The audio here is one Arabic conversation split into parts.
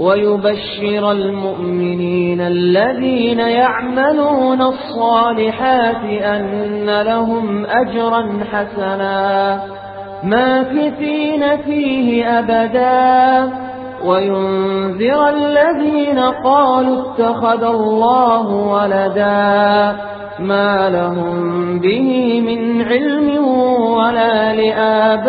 ويبشر المؤمنين الذين يعملون الصالحات أن لهم أجرا حسنا ماكثين فيه أبدا. وينذر الذين قالوا اتخذ الله ولدا ما لهم به من علم ولا لآبائهم.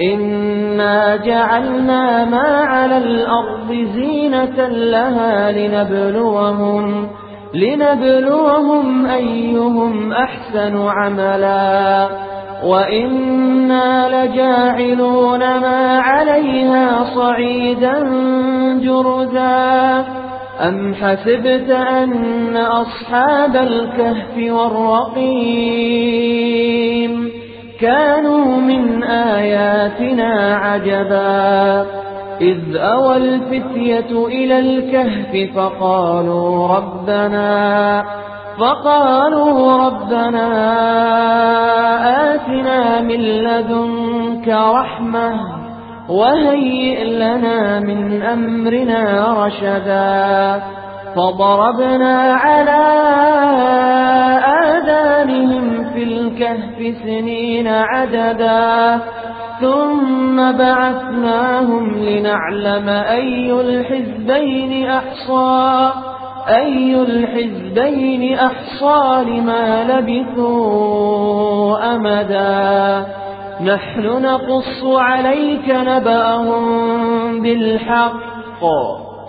إنا جعلنا ما على الأرض زينة لها لنبلوهم لنبلوهم أيهم أحسن عملا وإنا لجاعلون ما عليها صعيدا جرذا أم حسبت أن أصحاب الكهف والرقيم كانوا من آياتنا عجبا. إذ أوى الفتية إلى الكهف فقالوا ربنا فقالوا ربنا آتنا من لدنك رحمة وهيئ لنا من أمرنا رشدا. فضربنا على الكهف سنين عددا ثم بعثناهم لنعلم أي الحزبين أحصى أي الحزبين أحصى لما لبثوا أمدا. نحن نقص عليك نبأهم بالحق.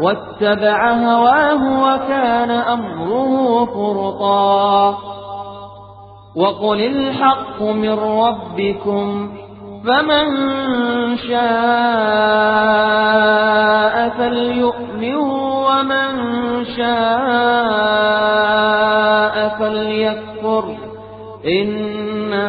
واتبع هواه وكان أمره فرطا. وقل الحق من ربكم فمن شاء فليؤمن ومن شاء فليكفر. إنا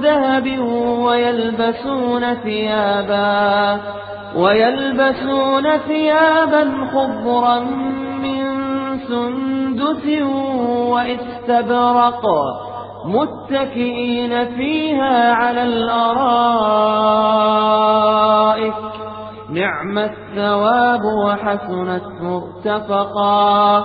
ذهب ويلبسون ثيابا ويلبسون ثيابا خضرا سندس واستبرق متكئين فيها على الأرائك. نعم الثواب وحسنت مرتفقا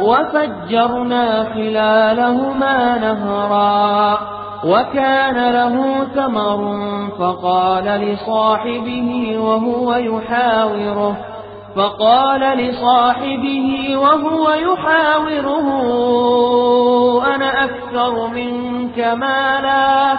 وفجرنا خلالهما نهرا وكان له ثمر فقال لصاحبه وهو يحاوره فقال لصاحبه وهو يحاوره أنا أكثر منك مالا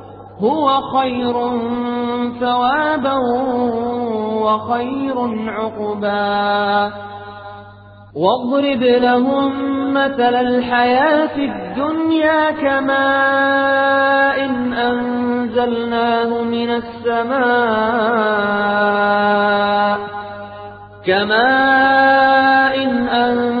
هو خير ثوابا وخير عقبا. واضرب لهم مثل الحياة الدنيا كماء إن أنزلناه من السماء. كماء إن أنزلناه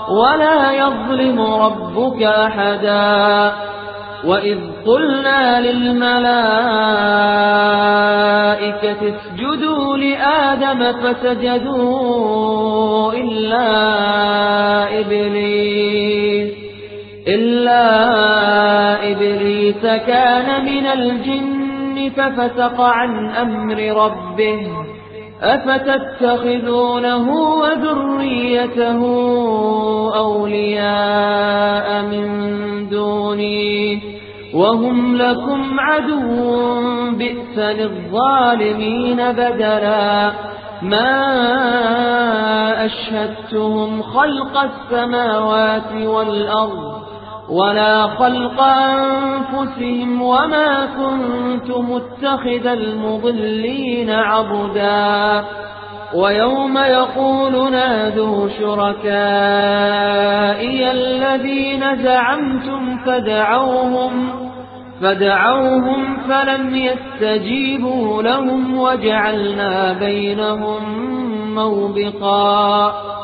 ولا يظلم ربك أحدا. وإذ قلنا للملائكة اسجدوا لآدم فسجدوا إلا إبليس إلا إبليس كان من الجن ففسق عن أمر ربه. أفتتخذونه وذريته أولياء من دوني وهم لكم عدو بئس للظالمين بدلا ما أشهدتهم خلق السماوات والأرض ولا خلق أنفسهم وما كنت متخذ المضلين عبدا. ويوم يقول نادوا شركائي الذين زعمتم فدعوهم فدعوهم فلم يستجيبوا لهم وجعلنا بينهم موبقا.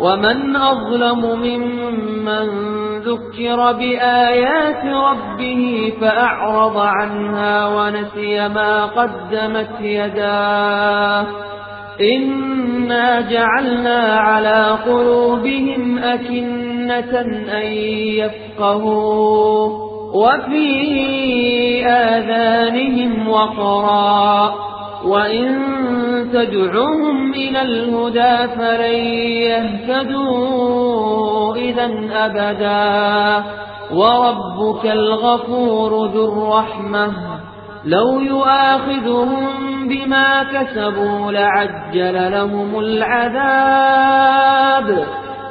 ومن أظلم ممن ذكر بآيات ربه فأعرض عنها ونسي ما قدمت يداه. إنا جعلنا على قلوبهم أكنة أن يفقهوا وفي آذانهم وقرا. وإن تدعوهم إلى الهدى فلن يهتدوا إذا أبدا وربك الغفور ذو الرحمة لو يؤاخذهم بما كسبوا لعجل لهم العذاب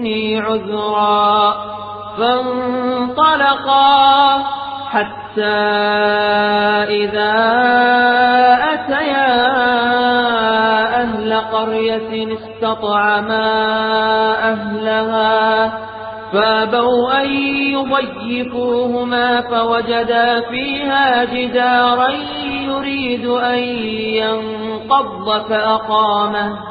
لدني عذرا فانطلقا حتى إذا أتيا أهل قرية استطعما أهلها فابوا أن يضيفوهما فوجدا فيها جدارا يريد أن ينقض فأقامه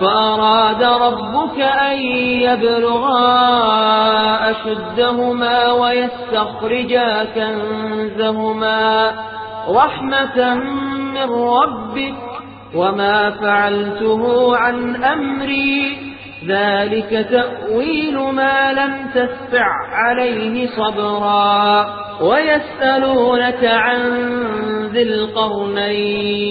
فأراد ربك أن يبلغا أشدهما ويستخرجا كنزهما رحمة من ربك وما فعلته عن أمري ذلك تأويل ما لم تستع عليه صبرا ويسألونك عن ذي القرنين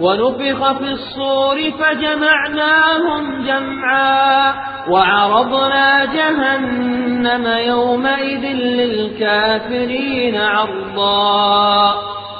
ونفخ في الصور فجمعناهم جمعا وعرضنا جهنم يومئذ للكافرين عرضا.